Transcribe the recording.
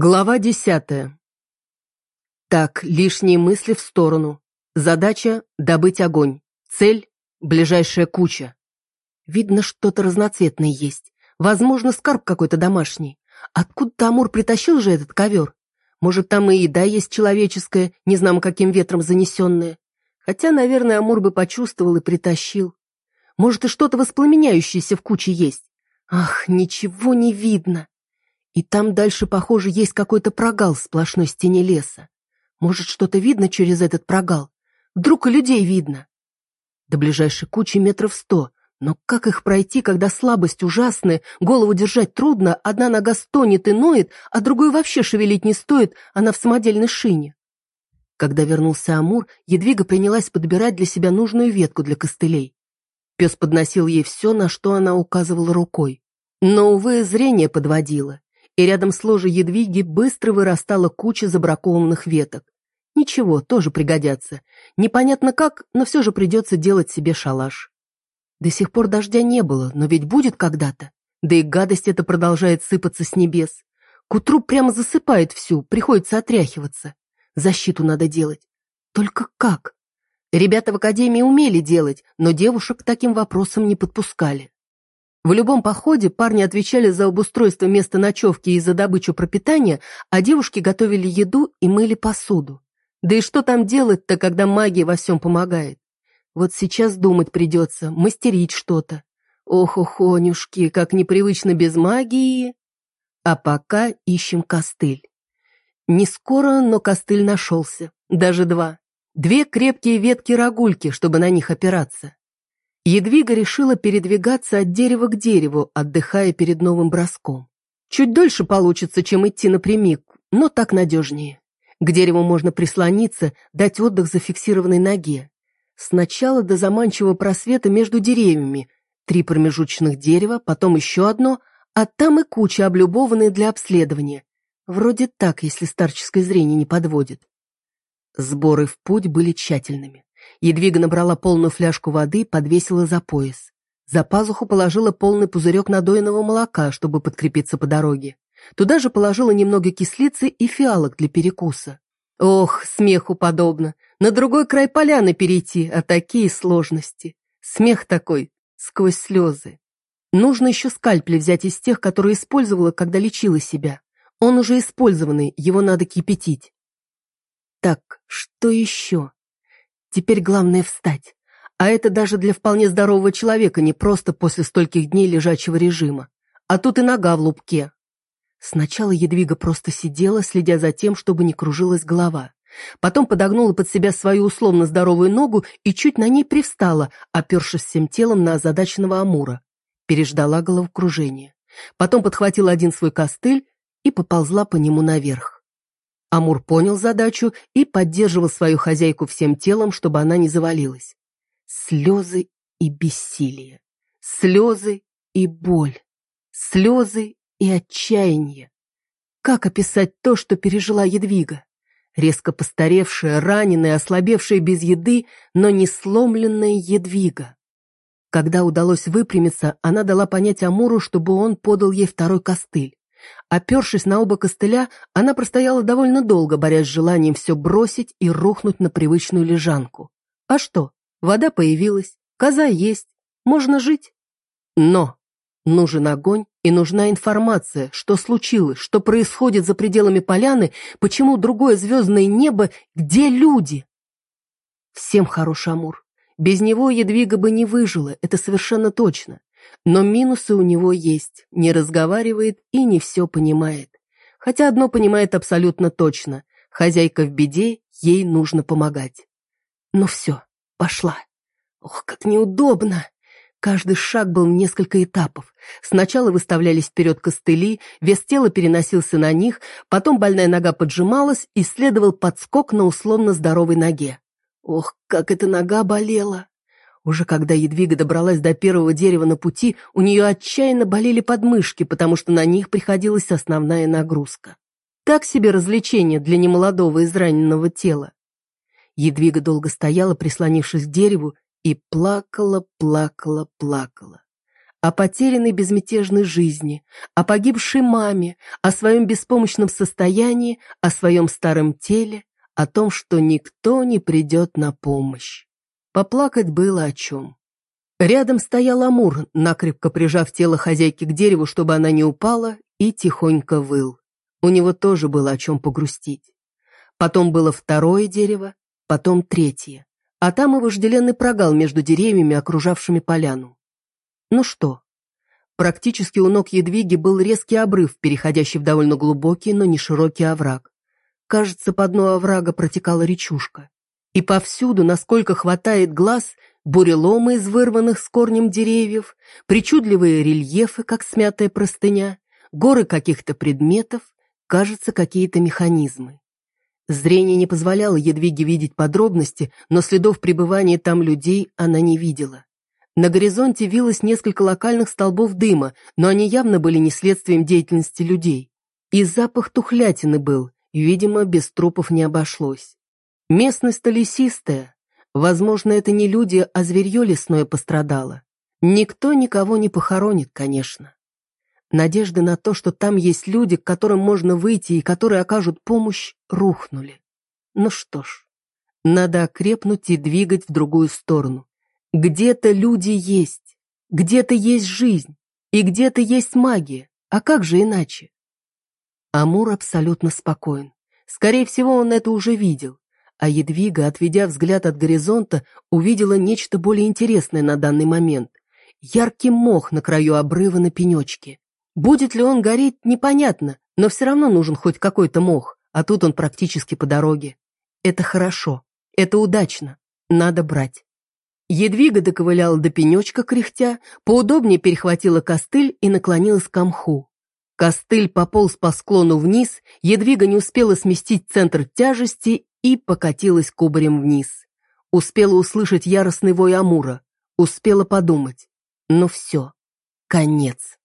Глава десятая. Так, лишние мысли в сторону. Задача – добыть огонь. Цель – ближайшая куча. Видно, что-то разноцветное есть. Возможно, скарб какой-то домашний. Откуда-то Амур притащил же этот ковер. Может, там и еда есть человеческая, не знамо каким ветром занесенная. Хотя, наверное, Амур бы почувствовал и притащил. Может, и что-то воспламеняющееся в куче есть. Ах, ничего не видно. И там дальше, похоже, есть какой-то прогал в сплошной стене леса. Может, что-то видно через этот прогал? Вдруг и людей видно? До ближайшей кучи метров сто. Но как их пройти, когда слабость ужасная, голову держать трудно, одна нога стонет и ноет, а другой вообще шевелить не стоит, она в самодельной шине? Когда вернулся Амур, Едвига принялась подбирать для себя нужную ветку для костылей. Пес подносил ей все, на что она указывала рукой. Но, увы, зрение подводило и рядом с ложей едвиги быстро вырастала куча забракованных веток. Ничего, тоже пригодятся. Непонятно как, но все же придется делать себе шалаш. До сих пор дождя не было, но ведь будет когда-то. Да и гадость эта продолжает сыпаться с небес. К утру прямо засыпает всю, приходится отряхиваться. Защиту надо делать. Только как? Ребята в академии умели делать, но девушек к таким вопросам не подпускали. В любом походе парни отвечали за обустройство места ночевки и за добычу пропитания, а девушки готовили еду и мыли посуду. Да и что там делать-то, когда магия во всем помогает? Вот сейчас думать придется, мастерить что-то. Ох, охонюшки, как непривычно без магии. А пока ищем костыль. Не скоро, но костыль нашелся. Даже два. Две крепкие ветки рогульки, чтобы на них опираться. Едвига решила передвигаться от дерева к дереву, отдыхая перед новым броском. Чуть дольше получится, чем идти напрямик, но так надежнее. К дереву можно прислониться, дать отдых зафиксированной ноге. Сначала до заманчивого просвета между деревьями, три промежуточных дерева, потом еще одно, а там и куча, облюбованной для обследования. Вроде так, если старческое зрение не подводит. Сборы в путь были тщательными. Едвига набрала полную фляжку воды, подвесила за пояс. За пазуху положила полный пузырек надоенного молока, чтобы подкрепиться по дороге. Туда же положила немного кислицы и фиалок для перекуса. Ох, смеху подобно. На другой край поляны перейти, а такие сложности. Смех такой, сквозь слезы. Нужно еще скальпель взять из тех, которые использовала, когда лечила себя. Он уже использованный, его надо кипятить. Так, что еще? Теперь главное встать. А это даже для вполне здорового человека не просто после стольких дней лежачего режима. А тут и нога в лупке. Сначала Едвига просто сидела, следя за тем, чтобы не кружилась голова. Потом подогнула под себя свою условно здоровую ногу и чуть на ней привстала, опершись всем телом на озадаченного Амура. Переждала головокружение. Потом подхватила один свой костыль и поползла по нему наверх. Амур понял задачу и поддерживал свою хозяйку всем телом, чтобы она не завалилась. Слезы и бессилие. Слезы и боль. Слезы и отчаяние. Как описать то, что пережила Едвига? Резко постаревшая, раненая, ослабевшая без еды, но не сломленная Едвига. Когда удалось выпрямиться, она дала понять Амуру, чтобы он подал ей второй костыль. Опершись на оба костыля, она простояла довольно долго, борясь с желанием все бросить и рухнуть на привычную лежанку. А что? Вода появилась, коза есть, можно жить. Но нужен огонь и нужна информация, что случилось, что происходит за пределами поляны, почему другое звездное небо, где люди. Всем хорош Амур. Без него Едвига бы не выжила, это совершенно точно. Но минусы у него есть, не разговаривает и не все понимает. Хотя одно понимает абсолютно точно. Хозяйка в беде, ей нужно помогать. Ну все, пошла. Ох, как неудобно. Каждый шаг был несколько этапов. Сначала выставлялись вперед костыли, вес тела переносился на них, потом больная нога поджималась и следовал подскок на условно здоровой ноге. Ох, как эта нога болела! Уже когда Едвига добралась до первого дерева на пути, у нее отчаянно болели подмышки, потому что на них приходилась основная нагрузка. Так себе развлечение для немолодого израненного тела. Едвига долго стояла, прислонившись к дереву, и плакала, плакала, плакала. о потерянной безмятежной жизни, о погибшей маме, о своем беспомощном состоянии, о своем старом теле, о том, что никто не придет на помощь. Поплакать было о чем. Рядом стоял Амур, накрепко прижав тело хозяйки к дереву, чтобы она не упала, и тихонько выл. У него тоже было о чем погрустить. Потом было второе дерево, потом третье, а там и вожделенный прогал между деревьями, окружавшими поляну. Ну что? Практически у ног Едвиги был резкий обрыв, переходящий в довольно глубокий, но не широкий овраг. Кажется, по дну оврага протекала речушка. И повсюду, насколько хватает глаз, буреломы из вырванных с корнем деревьев, причудливые рельефы, как смятая простыня, горы каких-то предметов, кажется, какие-то механизмы. Зрение не позволяло Едвиге видеть подробности, но следов пребывания там людей она не видела. На горизонте вилось несколько локальных столбов дыма, но они явно были не следствием деятельности людей. И запах тухлятины был, видимо, без трупов не обошлось. Местность-то лесистая. Возможно, это не люди, а зверье лесное пострадало. Никто никого не похоронит, конечно. Надежды на то, что там есть люди, к которым можно выйти и которые окажут помощь, рухнули. Ну что ж, надо окрепнуть и двигать в другую сторону. Где-то люди есть, где-то есть жизнь, и где-то есть магия. А как же иначе? Амур абсолютно спокоен. Скорее всего, он это уже видел. А Едвига, отведя взгляд от горизонта, увидела нечто более интересное на данный момент. Яркий мох на краю обрыва на пенечке. Будет ли он гореть, непонятно, но все равно нужен хоть какой-то мох, а тут он практически по дороге. Это хорошо, это удачно, надо брать. Едвига доковыляла до пенечка кряхтя, поудобнее перехватила костыль и наклонилась к мху. Костыль пополз по склону вниз, Едвига не успела сместить центр тяжести и покатилась кубарем вниз. Успела услышать яростный вой Амура, успела подумать. Но все, конец.